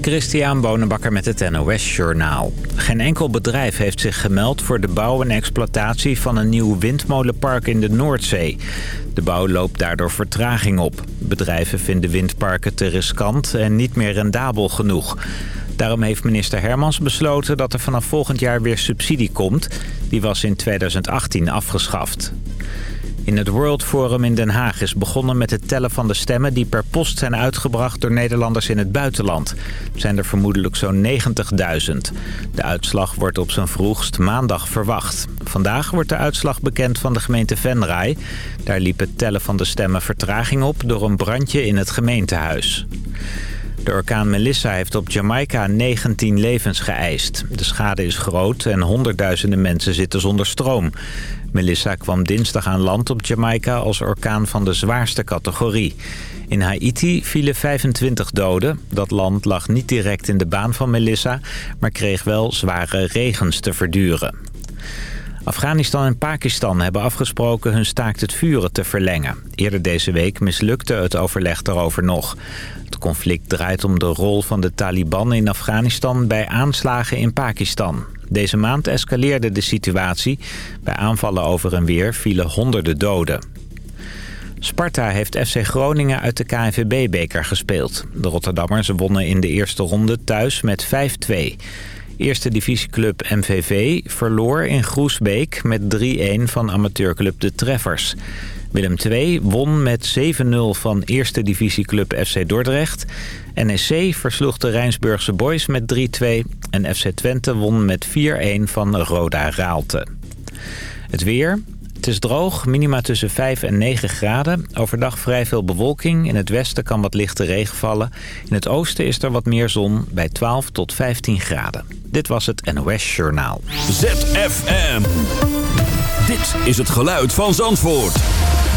Christian Bonenbakker met het NOS Journaal. Geen enkel bedrijf heeft zich gemeld voor de bouw en exploitatie van een nieuw windmolenpark in de Noordzee. De bouw loopt daardoor vertraging op. Bedrijven vinden windparken te riskant en niet meer rendabel genoeg. Daarom heeft minister Hermans besloten dat er vanaf volgend jaar weer subsidie komt. Die was in 2018 afgeschaft. In het World Forum in Den Haag is begonnen met het tellen van de stemmen... die per post zijn uitgebracht door Nederlanders in het buitenland. Het zijn er vermoedelijk zo'n 90.000. De uitslag wordt op zijn vroegst maandag verwacht. Vandaag wordt de uitslag bekend van de gemeente Venray. Daar liep het tellen van de stemmen vertraging op... door een brandje in het gemeentehuis. De orkaan Melissa heeft op Jamaica 19 levens geëist. De schade is groot en honderdduizenden mensen zitten zonder stroom. Melissa kwam dinsdag aan land op Jamaica als orkaan van de zwaarste categorie. In Haiti vielen 25 doden. Dat land lag niet direct in de baan van Melissa... maar kreeg wel zware regens te verduren. Afghanistan en Pakistan hebben afgesproken hun staakt het vuren te verlengen. Eerder deze week mislukte het overleg daarover nog. Het conflict draait om de rol van de Taliban in Afghanistan bij aanslagen in Pakistan. Deze maand escaleerde de situatie. Bij aanvallen over en weer vielen honderden doden. Sparta heeft FC Groningen uit de KNVB-beker gespeeld. De Rotterdammers wonnen in de eerste ronde thuis met 5-2. Eerste divisieclub MVV verloor in Groesbeek met 3-1 van amateurclub De Treffers. Willem II won met 7-0 van eerste divisieclub FC Dordrecht. NEC versloeg de Rijnsburgse Boys met 3-2. En FC Twente won met 4-1 van Roda Raalte. Het weer... Het is droog, minima tussen 5 en 9 graden. Overdag vrij veel bewolking. In het westen kan wat lichte regen vallen. In het oosten is er wat meer zon bij 12 tot 15 graden. Dit was het NOS Journaal. ZFM. Dit is het geluid van Zandvoort.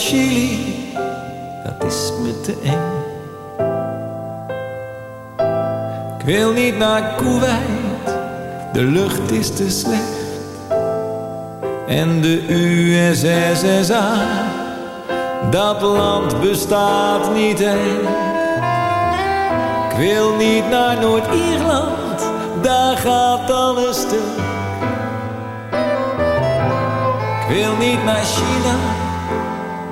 Chili, dat is me te eng. Ik wil niet naar Kuwait, de lucht is te slecht. En de USSSA, dat land bestaat niet echt. Ik wil niet naar Noord-Ierland, daar gaat alles stuk. Ik wil niet naar China,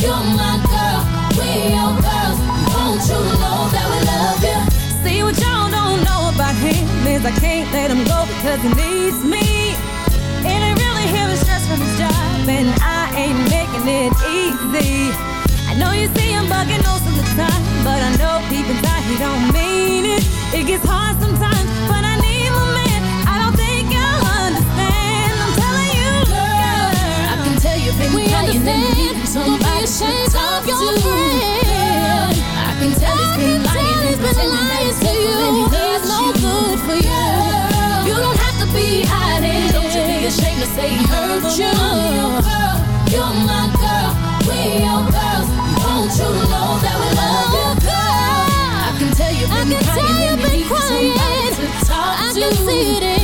you're my girl, your girls. Won't you know that we love you? See what y'all don't know about him is I can't let him he needs me. Really from his job, and I ain't making it easy. I know you see him bugging most of the time, but I know deep inside he don't mean it. It gets hard sometimes, but I been We crying needing somebody Don't to talk your to. friend. I can tell I can lying tell he's been lying to faithful and he you. He's no you. good for you. You don't have to be hiding. Don't you be ashamed to say he hurt you. I'm your girl, you're my girl, we're your girls. Won't you know that we love you, girl? I can tell you've I been can crying and you've been you need somebody crying. I to. can see it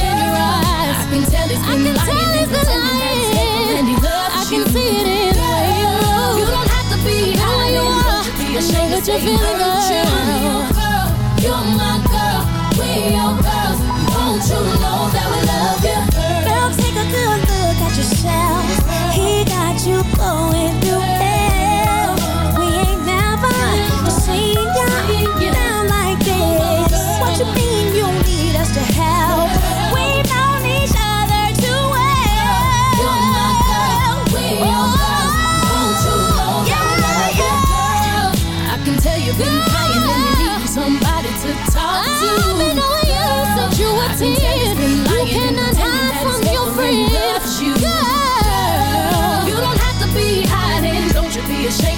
I ashamed that you're feeling hurt. I'm your girl, you're my girl, we're your girls. Won't you know that we love you? Girl, take a good look at yourself.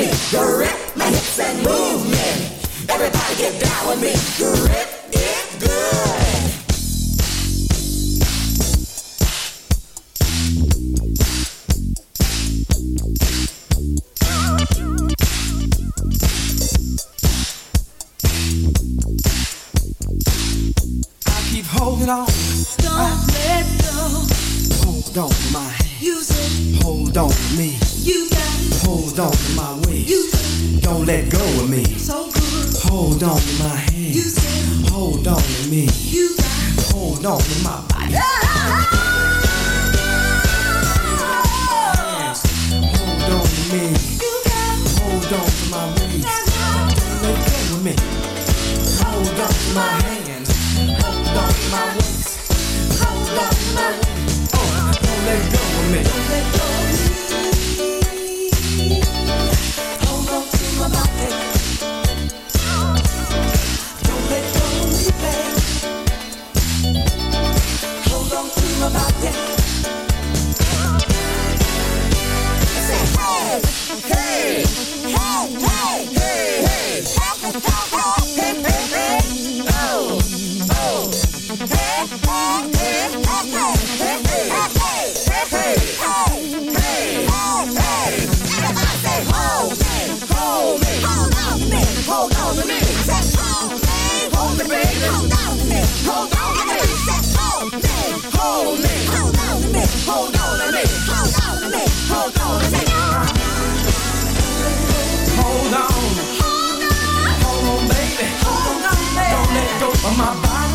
me, direct my hips and move me. Everybody get down with me,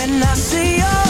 when I see you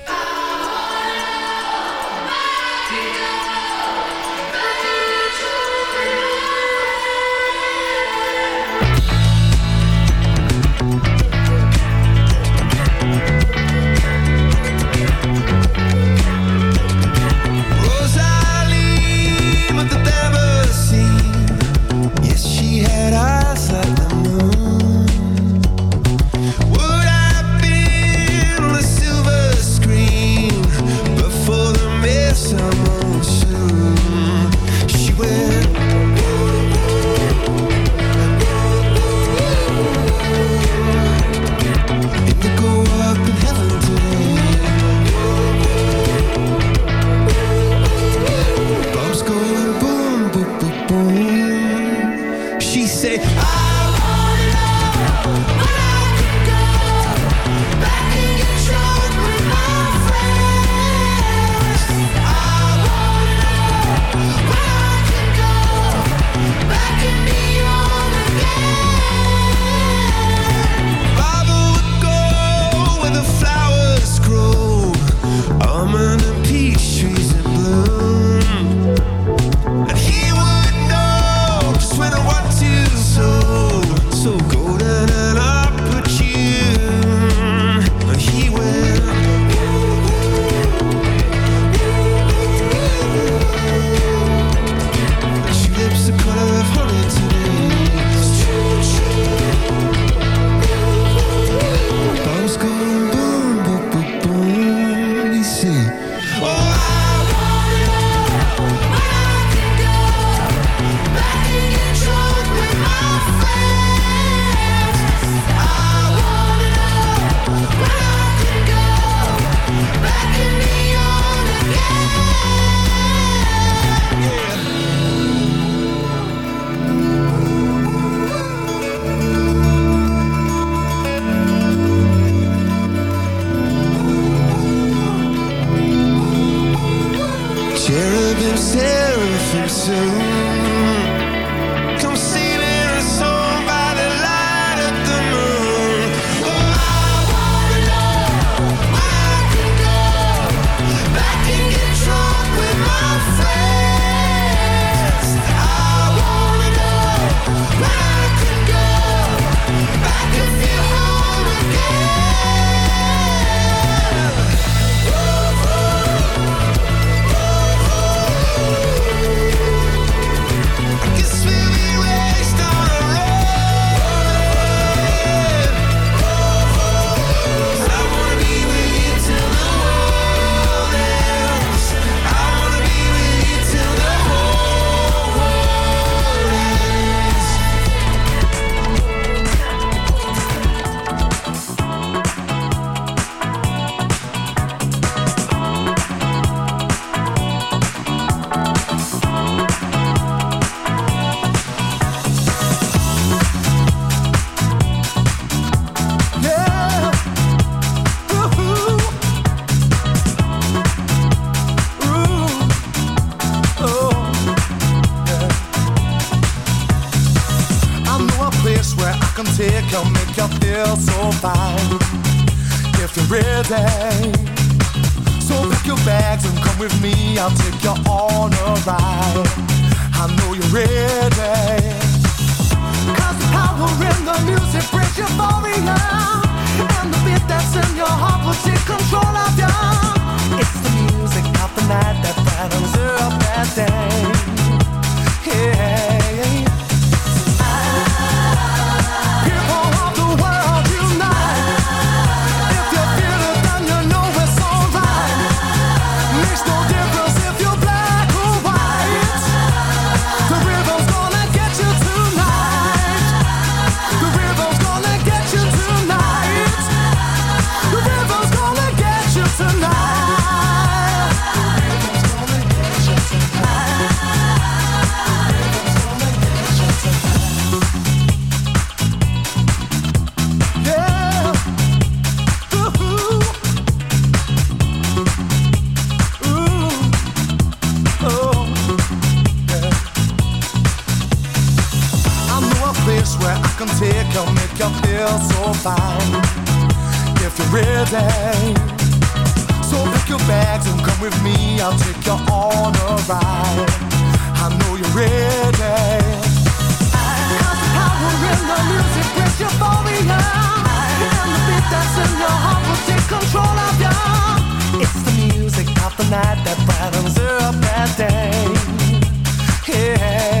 Come make you feel so fine. If you're ready, so pick your bags and come with me. I'll take you on a ride. I know you're ready. Power in the music brings euphoria. And the beat that's in your heart will take control of you. It's the music of the night that brightens up that day. Yeah.